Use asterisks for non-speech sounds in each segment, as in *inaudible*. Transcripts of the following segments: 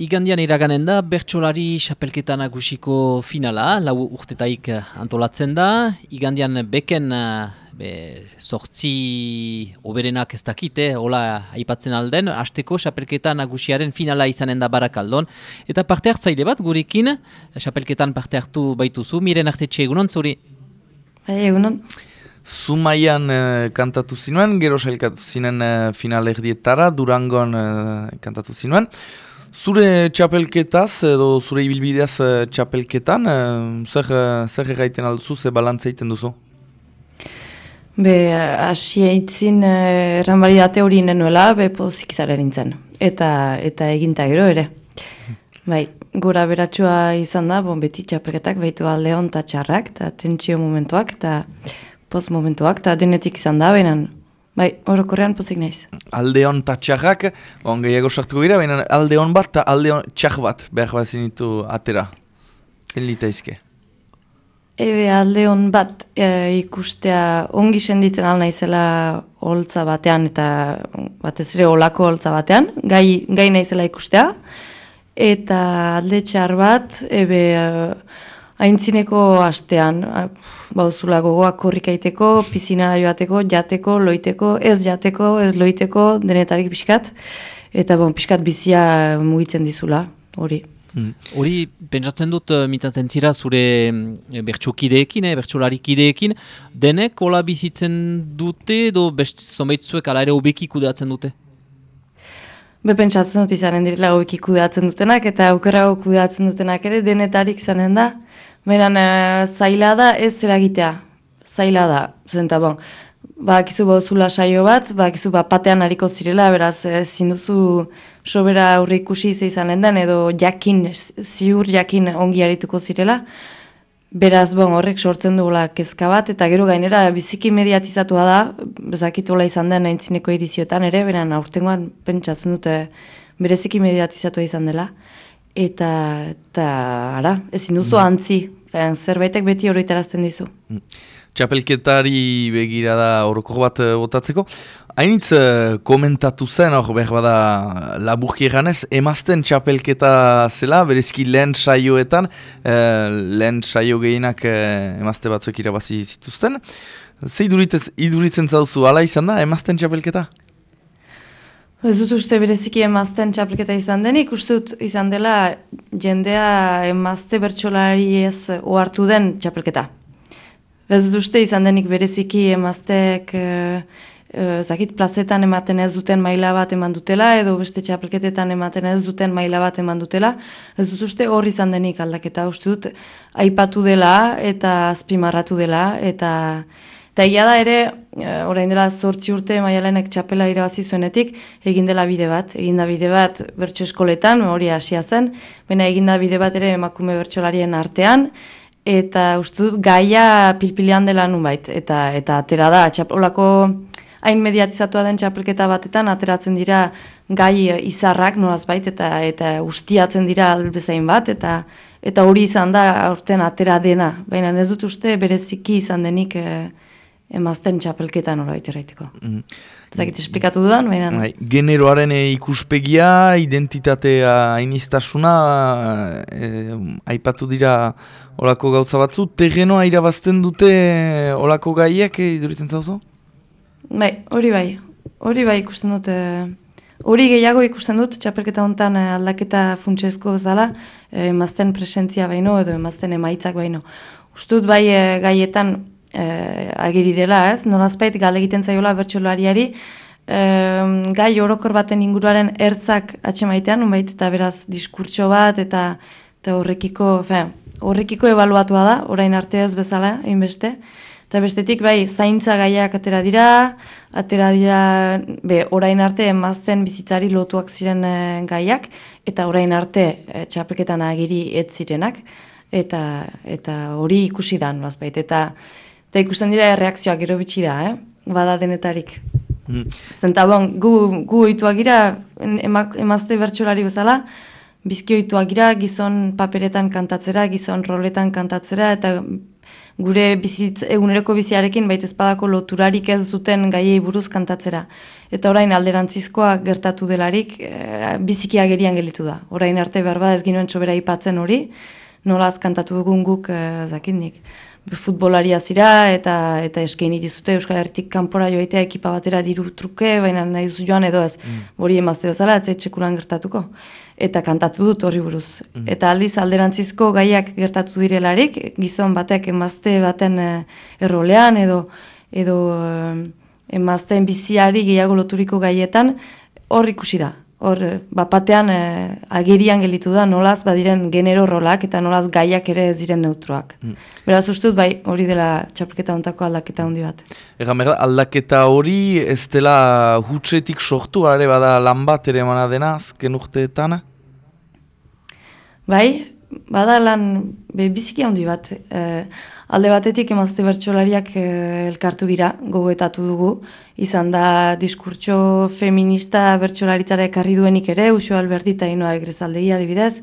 Igandian iraganen da, bertsolari xapelketa nagusiko finala, lau urtetaik antolatzen da. Igandian beken be, sortzi oberenak ez dakite, hola aipatzen alden, hasteko xapelketa nagusiaren finala izanen da barakaldon. Eta parte hartzaile bat, gurekin, xapelketan parte hartu baituzu, miren artetxe egunon, zuri? Bai, egunon. Zumaian uh, kantatu zinuen, gero sailkatu zinen uh, final erdietara, Durangon uh, kantatu zinuen. Zure txapelketaz edo zure ibilbideaz uh, txapelketan, uh, zer, uh, zer egiten alduzu, ze balantza egiten duzu? Be, hasi eitzin uh, erranbaridate hori nenuela, be pozik nintzen. Eta, eta eginta gero ere. *laughs* Bai, gora beratxua izan da, bon, beti txapelketak, behitu alde hon eta txarrak, eta tentsio momentuak, eta post momentuak, eta denetik izan da, behinan Bai, orokorrean pozik naiz. Aldeon eta txarrak, on gehiago sartuko gira, baina aldeon bat eta aldeon txar bat behar bat zinitu atera. Elita izke. Ebe aldeon bat e, ikustea ongi senditzen alna izela holtza batean eta batez ere olako holtza batean, gai, gai naizela ikustea. Eta alde txar bat, ebe... E, Aintzineko astean, bauzula gogoak korrikaiteko, pizinara joateko, jateko, loiteko, ez jateko, ez loiteko, denetarik pixkat, eta bon, pixkat bizia mugitzen dizula, hori. Hmm. Hori, pentsatzen dut, uh, mitatzen zira zure mm, bertxokideekin, eh, bertxolarikideekin, denek hola bizitzen dute, edo best zonbaitzuek ala ere hobeki kudeatzen dute? Be pentsatzen dut izanen direla hobeki kudeatzen dutenak, eta aukera kudeatzen dutenak ere denetarik izanen da. Beran, e, zaila da ez eragitea. Zaila da, zenta bon. Ba, kizu bozula saio bat, ba, kizu ba, patean hariko zirela, beraz, e, zinduzu sobera aurre ikusi izan lehen edo jakin, ziur jakin ongi harituko zirela. Beraz, bon, horrek sortzen dugula kezka bat, eta gero gainera biziki mediatizatua da, bezakitola izan den aintzineko edizioetan ere, beran aurtengoan pentsatzen dute bereziki mediatizatua izan dela eta eta ara, ezin duzu mm. antzi, Fen, zerbaitek beti horretarazten dizu. Mm. Txapelketari begira da horoko bat uh, botatzeko. Hainitz uh, komentatu zen, hor behar bada laburki eganez, emazten txapelketa zela, berezki lehen saioetan, uh, lehen saio gehienak uh, emazte batzuek irabazi zituzten. Zer iduritzen zauzu, ala izan da, emazten txapelketa? Ez dut uste bereziki emazten txapelketa izan denik, uste dut izan dela jendea emazte bertsolari ez ohartu den txapelketa. Ez dut uste izan denik bereziki emaztek e, zakit plazetan ematen ez duten maila bat eman dutela, edo beste txapelketetan ematen ez duten maila bat eman dutela. Ez dut uste hor izan denik aldaketa, uste dut aipatu dela eta azpimarratu dela, eta... Eta ia da ere, eh, orain dela zortzi urte maialenek txapela irabazi zuenetik, egin dela bide bat, egin da bide bat bertso eskoletan, hori hasia zen, baina egin da bide bat ere emakume bertsolarien artean, eta uste dut gaia pilpilean dela nunbait, eta eta atera da, txapolako hain mediatizatua den txapelketa batetan, ateratzen dira gai izarrak nolaz bait, eta, eta ustiatzen dira albezain bat, eta eta hori izan da aurten atera dena, baina ez dut uste bereziki izan denik... Eh, emazten txapelketan hori baita Mm. Zagit, esplikatu dudan, baina... Bai, generoaren eh, ikuspegia, identitatea hainiztasuna, e, aipatu dira olako gauza batzu, terrenoa irabazten dute olako gaiek, e, iduritzen zauzo? Bai, hori bai, hori bai ikusten dute... Hori gehiago ikusten dut, txapelketa honetan aldaketa funtsezko bezala, emazten presentzia baino edo emazten emaitzak baino. Ustut bai gaietan e, agiri dela, ez? Nolazpait gale egiten zaiola bertsolariari e, gai orokor baten inguruaren ertzak atxemaitean, unbait, eta beraz diskurtso bat, eta, eta horrekiko, fe, horrekiko ebaluatua da, orain arte ez bezala, inbeste. Eta bestetik, bai, zaintza gaiak atera dira, atera dira, be, orain arte emazten bizitzari lotuak ziren e, gaiak, eta orain arte e, txapelketan agiri ez zirenak, eta eta hori ikusi da, nolazpait, eta Eta ikusten dira erreakzioak gero bitxi da, eh? bada denetarik. Mm. Zenta bon, gu, gu oituak gira, emazte bertsolari bezala, bizki oituak gira, gizon paperetan kantatzera, gizon roletan kantatzera, eta gure bizitz, eguneroko biziarekin baita espadako loturarik ez duten gaiei buruz kantatzera. Eta orain alderantzizkoa gertatu delarik e, biziki agerian gelitu da. Orain arte berba ez ginoen txobera ipatzen hori, nolaz kantatu dugun guk e, zakindik futbolaria zira eta eta eskaini dizute Euskal Herritik kanpora joaitea ekipa batera diru truke, baina nahi duzu joan edo ez. Mm. Hori emazte bezala, ez txekulan gertatuko. Eta kantatu dut horri buruz. Mm. Eta aldiz alderantzizko gaiak gertatu direlarik, gizon batek emazte baten eh, errolean edo edo uh, emazteen biziari gehiago loturiko gaietan, hor ikusi da hor, bapatean eh, agerian gelitu da nolaz badiren genero rolak eta nolaz gaiak ere ez diren neutroak. Mm. Beraz ustut bai hori dela txapelketa ontako aldaketa handi bat. Ega merda, aldaketa hori ez dela hutsetik sortu, are bada lan bat ere emana dena, azken urteetan? Bai, bada lan be, biziki handi bat. E, alde batetik emazte bertsolariak e, elkartu gira, gogoetatu dugu. Izan da diskurtso feminista bertsolaritzara ekarri duenik ere, Uxo Alberti eta Inoa Egrezaldei adibidez.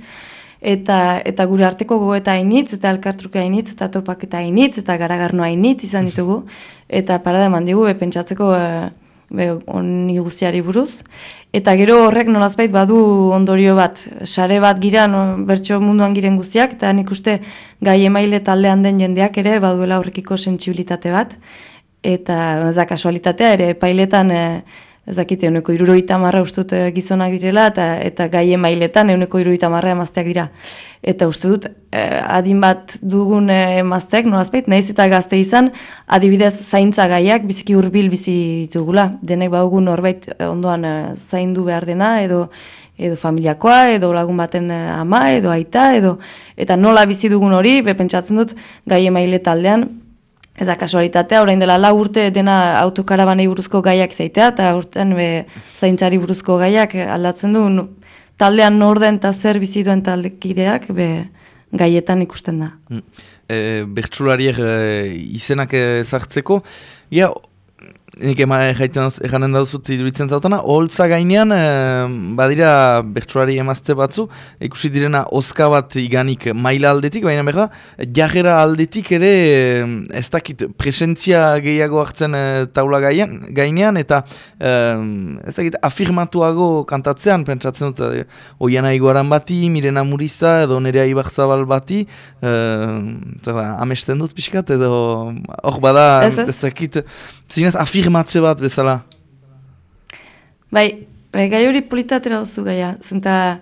Eta, eta gure arteko gogoeta hainitz, eta elkartruke hainitz, eta topak eta hainitz, eta garagarno hainitz izan ditugu. *laughs* Eta parada eman digu, pentsatzeko e, onni guztiari buruz. Eta gero horrek nolazbait badu ondorio bat, sare bat gira, no, bertso munduan giren guztiak, eta nik uste gai emaile taldean den jendeak ere baduela horrekiko sentsibilitate bat. Eta ez kasualitatea ere, pailetan e, ez dakite, euneko iruroita marra ustut eh, gizonak direla, eta, eta gai emailetan euneko iruroita marra emazteak dira. Eta uste dut, eh, adin bat dugun eh, emazteak, nolazpeit, nahiz eta gazte izan, adibidez zaintza gaiak biziki hurbil bizi ditugula. Denek badugun norbait ondoan zaindu behar dena, edo edo familiakoa, edo lagun baten ama, edo aita, edo eta nola bizi dugun hori, bepentsatzen dut, gai emaile taldean, Ez da kasualitatea, orain dela la urte dena autokarabanei buruzko gaiak zaitea, eta urten be, zaintzari buruzko gaiak aldatzen du, taldean norden eta zer bizi duen taldekideak be, gaietan ikusten da. E, Bertsulariek e, izenak ezartzeko, ja, nik ema jaiten eganen dauzut iduritzen zautana, holtza gainean, badira bertsuari emazte batzu, ikusi direna oska bat iganik maila aldetik, baina berda, jagera aldetik ere, ez dakit, presentzia gehiago hartzen e, taula gainean, gainean eta ez dakit, afirmatuago kantatzean, pentsatzen dut, e, oiana iguaran bati, mirena muriza, edo nerea ibarzabal bati, e, amesten dut pixkat, edo, hor bada, ez, ez. ez dakit, zinez, afirmatuago afirmatze bat bezala? Bai, bai gai hori politatera duzu gaia. Zenta,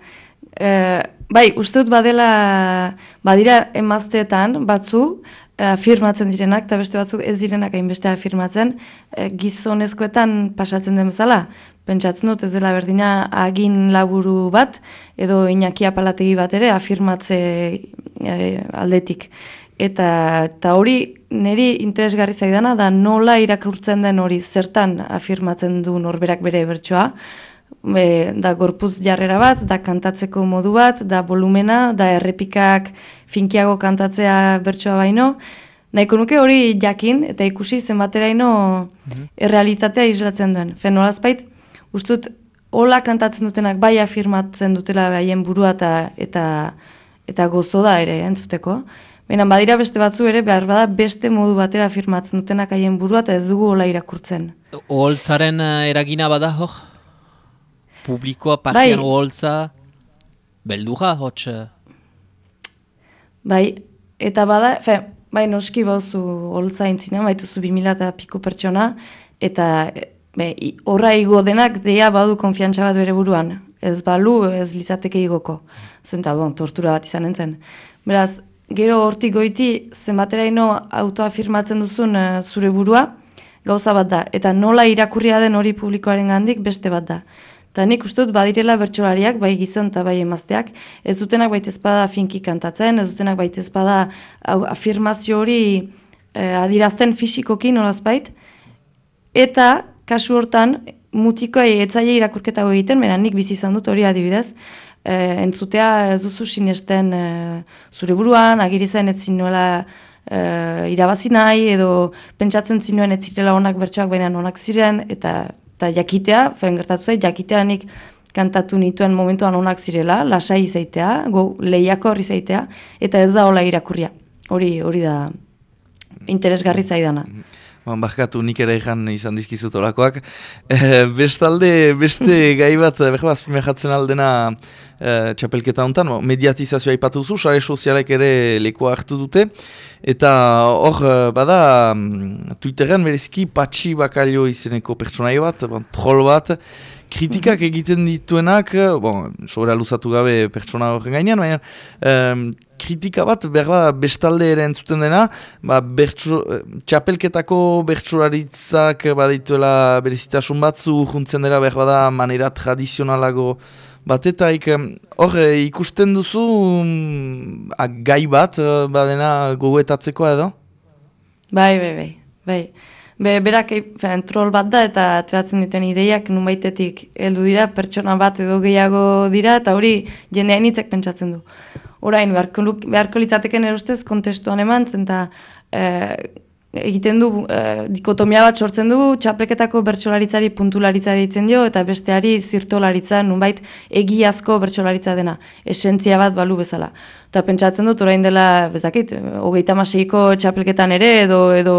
e, bai, uste dut badela, badira emazteetan batzu, afirmatzen direnak, eta beste batzuk ez direnak hainbeste afirmatzen, e, gizonezkoetan pasatzen den bezala. Pentsatzen dut ez dela berdina agin laburu bat, edo inaki apalategi bat ere afirmatze e, aldetik. Eta, eta hori niri interesgarri zaidana da nola irakurtzen den hori zertan afirmatzen du norberak bere bertsoa. E, da gorpuz jarrera bat, da kantatzeko modu bat, da volumena, da errepikak finkiago kantatzea bertsoa baino. Nahiko nuke hori jakin eta ikusi zenbateraino mm errealitatea islatzen duen. Fenolazpait, ustut, hola kantatzen dutenak bai afirmatzen dutela haien burua eta, eta, eta gozo da ere entzuteko. Baina badira beste batzu ere, behar bada beste modu batera afirmatzen dutenak haien burua eta ez dugu hola irakurtzen. Oholtzaren uh, eragina bada, hor? Publikoa, parkean bai. oholtza, beldura, hotx? Bai, eta bada, fe, bai noski bauzu oholtza intzina, baituzu 2000 eta piko pertsona, eta horra igo denak deia badu konfiantza bat bere buruan. Ez balu, ez lizateke igoko. Zenta, bon, tortura bat izan entzen. Beraz, gero hortik goiti zenbateraino autoafirmatzen duzun uh, zure burua, gauza bat da. Eta nola irakurria den hori publikoaren gandik beste bat da. Eta nik uste dut badirela bertsolariak, bai gizon eta bai emazteak, ez dutenak baita ezpada finki kantatzen, ez dutenak baita ezpada afirmazio hori eh, adirazten fisikoki nolaz bait. Eta, kasu hortan, mutikoa etzaile irakurketa egiten, mena nik bizi izan dut hori adibidez, e, entzutea ez duzu sinesten e, zure buruan, agiri zen ez zinuela e, irabazi nahi, edo pentsatzen zinuen ez zirela onak bertsoak baina onak ziren, eta, eta jakitea, fen gertatu zait, jakitea nik kantatu nituen momentuan onak zirela, lasai izaitea, go, lehiako horri zaitea, eta ez da hola irakurria. Hori, hori da interesgarri zaidana. Bon, barkatu nik ere egan izan dizkizut olakoak. E, bestalde, beste *laughs* gai bat, behar bat, aldena e, txapelketa honetan, mediatizazioa ipatu zu, sare sozialek ere lekoa hartu dute, eta hor, bada, mm, Twitteren bereziki patxi bakalio izeneko pertsonai bat, bon, troll bat, kritikak egiten dituenak, bon, sobera luzatu gabe pertsona horren gainean, baina um, kritika bat berba bestalde ere entzuten dena, ba, bertsu, txapelketako bertsularitzak badituela berezitasun batzu, juntzen dira berba da manera tradizionalago bat, eta hor ikusten duzu um, gai bat badena goguetatzeko edo? Bai, bai, bai. bai. Be, berak fen, troll bat da eta ateratzen dituen ideiak numaitetik heldu dira, pertsona bat edo gehiago dira eta hori jende hainitzek pentsatzen du. Orain, beharko, beharko litzateken erostez kontestuan eman zen eta eh, egiten du e, dikotomia bat sortzen du txapreketako bertsolaritzari puntularitza deitzen dio eta besteari zirtolaritza nunbait egiazko bertsolaritza dena esentzia bat balu bezala. Eta pentsatzen dut orain dela bezakit hogeita maseiko txapelketan ere edo edo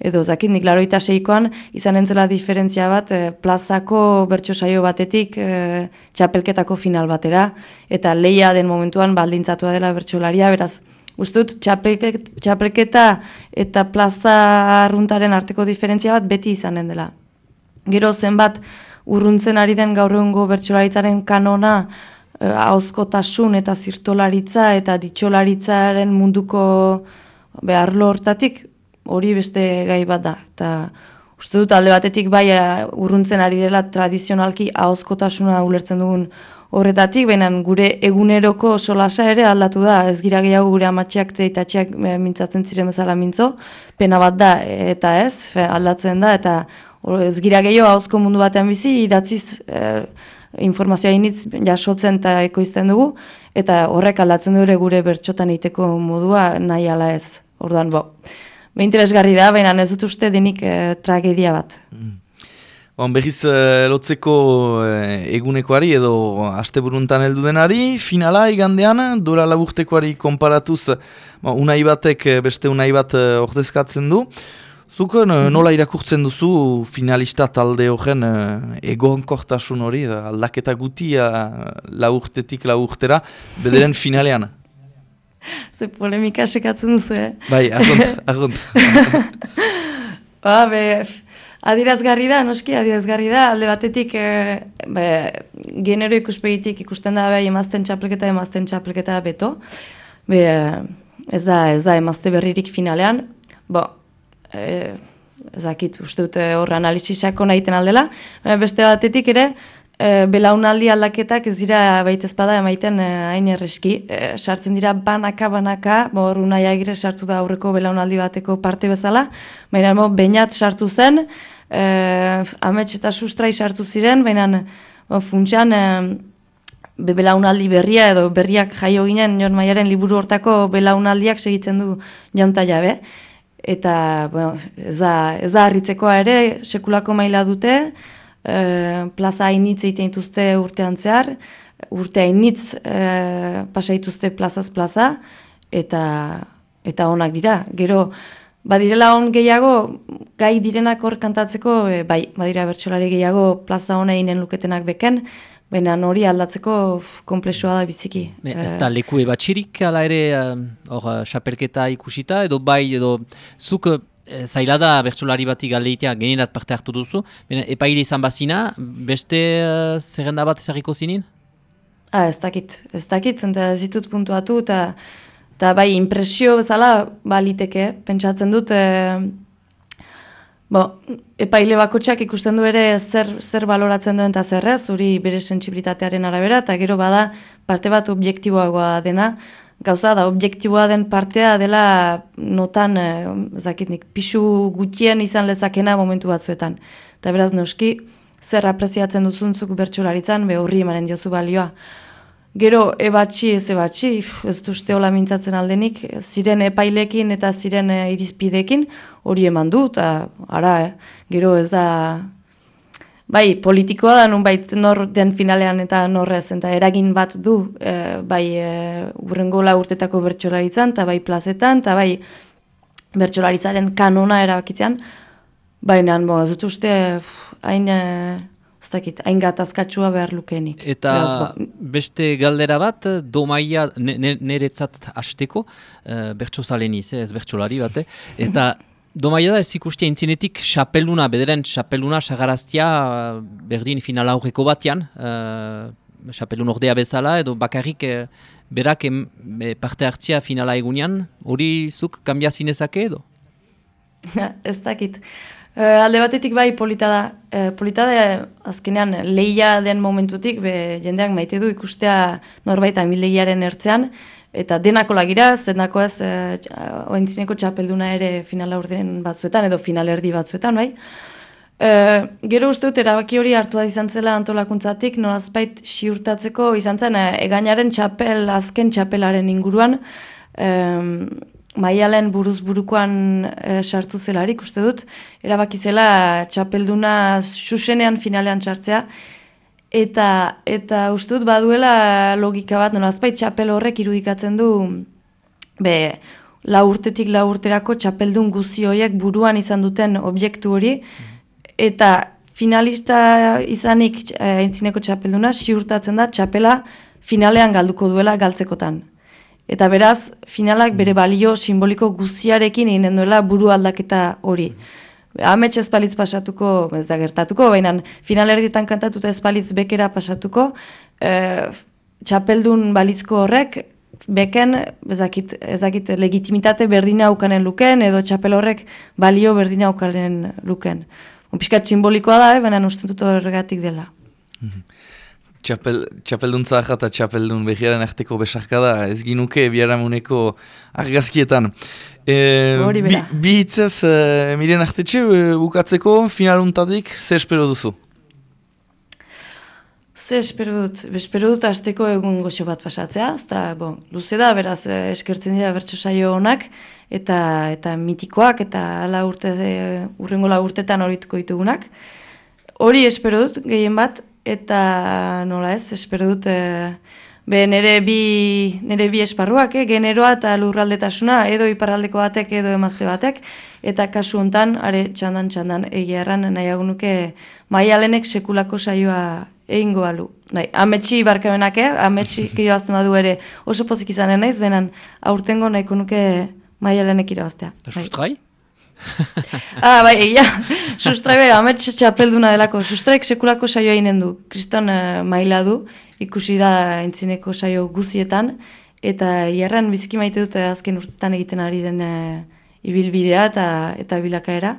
edo zakit nik laroita seikoan izan entzela diferentzia bat e, plazako bertso saio batetik e, txapelketako final batera eta leia den momentuan baldintzatua dela bertsolaria beraz Ustut, txapelketa eta plaza arruntaren arteko diferentzia bat beti izanen dela. Gero zenbat urruntzen ari den gaur egungo bertsolaritzaren kanona eh, hauzkotasun eta zirtolaritza eta ditxolaritzaren munduko beharlo hortatik hori beste gai bat da. Eta uste dut alde batetik bai eh, urruntzen ari dela tradizionalki hauzkotasuna ulertzen dugun horretatik, baina gure eguneroko solasa ere aldatu da, ez gira gehiago gure amatxeak zeitatxeak eh, mintzatzen ziren bezala mintzo, pena bat da eta ez, aldatzen da, eta ez gira gehiago hauzko mundu batean bizi, idatziz e, informazioa initz jasotzen eta ekoizten dugu, eta horrek aldatzen dure gure bertxotan egiteko modua nahi ala ez, orduan bo. Interesgarri da, baina ez dut uste denik e, tragedia bat. Mm. Bon, behiz uh, lotzeko uh, egunekoari edo asteburuntan heldu denari, finala igandean, dura laburtekoari konparatuz uh, unai batek beste unai bat uh, ordezkatzen du. Zuk nola irakurtzen duzu finalista talde horren uh, egonkortasun hori, aldaketa gutia laburtetik laburtera, bederen *laughs* finalean? Ze polemika sekatzen duzu, eh? Bai, argont, argont. *laughs* ba, Adirazgarri da, noski, adirazgarri da, alde batetik e, be, genero ikuspegitik ikusten da bai emazten txapelketa, emazten txapelketa beto. Be, ez da, ez da emazte berririk finalean. Bo, e, ezakit, uste dute hor analizisako nahiten aldela. beste batetik ere, e, belaunaldi aldaketak ez dira baita ezpada emaiten e, hain erreski. E, sartzen dira banaka, banaka, bo, hor unai agire sartu da aurreko belaunaldi bateko parte bezala. Baina, mo, bainat sartu zen, eh, amets eta sustrai sartu ziren, baina funtsan eh, belaunaldi berria edo berriak jaio ginen, Jon Maiaren liburu hortako belaunaldiak segitzen du jaunta jabe. Eta bueno, ez, da, ez da harritzekoa ere, sekulako maila dute, eh, plaza hainitz egiten dituzte urtean zehar, urte hainitz eh, pasaituzte plazaz plaza, eta, eta onak dira. Gero, Badirela on gehiago, gai direnak hor kantatzeko, e, bai, badira bertsolari gehiago plaza hona inen luketenak beken, baina hori aldatzeko komplexua da biziki. Be, ez da leku ebatxirik ala ere hor xapelketa ikusita, edo bai, edo zuk e, zaila da bertsolari bati galdeitea generat parte hartu duzu, baina epaile izan bazina, beste uh, zerrenda bat ezagiko zinin? Ah, ez dakit, ez dakit, zenta zitut puntuatu eta... Bai, impresio bezala baliteke, pentsatzen dut, e, bo, epaile bakotxak ikusten du ere zer, zer baloratzen duen eta zerrez, zuri bere sensibilitatearen arabera, eta gero bada parte bat objektiboagoa dena, gauza da, objektiboa den partea dela notan, e, zakitnik, pixu gutien izan lezakena momentu batzuetan. Eta beraz, noski, zer apreziatzen duzuntzuk bertxularitzan, be horri emanen diozu balioa. Gero, ebatxi ez ebatxi, ez dut uste hola mintzatzen aldenik, ziren epailekin eta ziren e, irizpidekin hori eman du, eta ara, eh? gero ez da, bai, politikoa da nun bait nor den finalean eta norrez, eta eragin bat du, e, bai, e, urrengo urtetako bertxolaritzan, eta bai plazetan, eta bai, bertsolaritzaren kanona erabakitzean, baina, bo, ez dut uste, hain, ez dakit, hain gatazkatsua behar lukeenik. Eta ba, beste galdera bat, domaia niretzat hasteko, uh, bertso ez bertsolari bate, eta domaia da ez ikustia intzinetik xapeluna, bederen xapeluna sagaraztia berdin finala aurreko batean, uh, xapelun ordea bezala, edo bakarrik berak em, parte hartzia finala egunean, hori zuk kambia zinezake edo? *laughs* ez dakit. Uh, alde batetik bai polita da. Uh, polita da azkenean lehia den momentutik be, jendeak maite du ikustea norbait amileiaren ertzean, eta denako lagira, zenako ez uh, oentzineko txapelduna ere finala urdenen batzuetan, edo final erdi batzuetan, bai. Uh, gero uste dut erabaki hori hartua izan zela antolakuntzatik, nolazpait siurtatzeko izan zen, uh, egainaren txapel, azken txapelaren inguruan, um, maialen buruz burukoan uh, sartu zelarik uste dut, erabaki zela txapelduna susenean finalean sartzea, eta eta uste dut baduela logika bat, nolazpait txapel horrek irudikatzen du, be, la urtetik la urterako txapeldun guzioiek buruan izan duten objektu hori, eta finalista izanik e, entzineko txapelduna siurtatzen da txapela finalean galduko duela galtzekotan. Eta beraz, finalak bere balio simboliko guziarekin egin duela buru aldaketa hori. Amets espalitz pasatuko, ez da gertatuko, baina finalerdietan kantatuta espalitz bekera pasatuko, e, txapeldun balizko horrek, beken, ezakit, ezakit legitimitate berdina aukanen luken, edo txapel horrek balio berdina aukanen luken. Piskat simbolikoa da, eh, baina uste dut horregatik dela. Mhm. Txapel, txapeldun zaha eta txapeldun behiaren arteko besarka da, ez ginuke biaramuneko argazkietan. E, bi, bi hitzez, e, miren artetxe, e, bukatzeko finaluntatik, ze espero duzu? Ze espero dut, espero dut azteko egun goxo bat pasatzea, eta, bon, luze da, beraz, eh, eskertzen dira bertso saio honak, eta eta mitikoak, eta la urte, e, urrengo la urtetan horituko ditugunak. Hori espero dut, gehien bat, eta nola ez, espero dut, e, be, nire bi, nire bi esparruak, eh, generoa eta lurraldetasuna, edo iparraldeko batek, edo emazte batek, eta kasu hontan, are txandan txandan, egia erran nahiago nuke, maialenek sekulako saioa egingo balu. Bai, ametsi barkamenak, eh? ametsi *laughs* kirabazten badu ere oso pozik izanen naiz, benan aurtengo nahiko nuke maialenek irabaztea. Eta bai. *laughs* ah, bai, egia, sustrai bai, ametsi txapelduna delako, sustraik sekulako saioa inen du, kriston uh, maila du, ikusi da entzineko saio guzietan, eta jarran biziki maite dute azken urtetan egiten ari den uh, ibilbidea eta, eta bilakaera.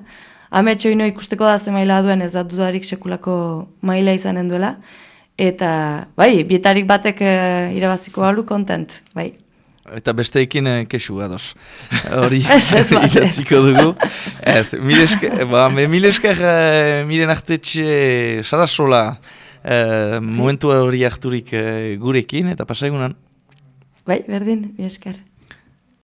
Ametxo ino ikusteko da ze maila duen ez da dudarik sekulako maila izanen duela. Eta, bai, bietarik batek e, irabaziko galu kontent, bai. Eta beste ekin e, kesu gadoz. *laughs* Hori, *laughs* idatziko dugu. Ez, milesker, *laughs* ba, milesker, e, miren artetxe, sarasola, e, momentu hori harturik e, gurekin, eta pasaigunan. Bai, berdin, milesker.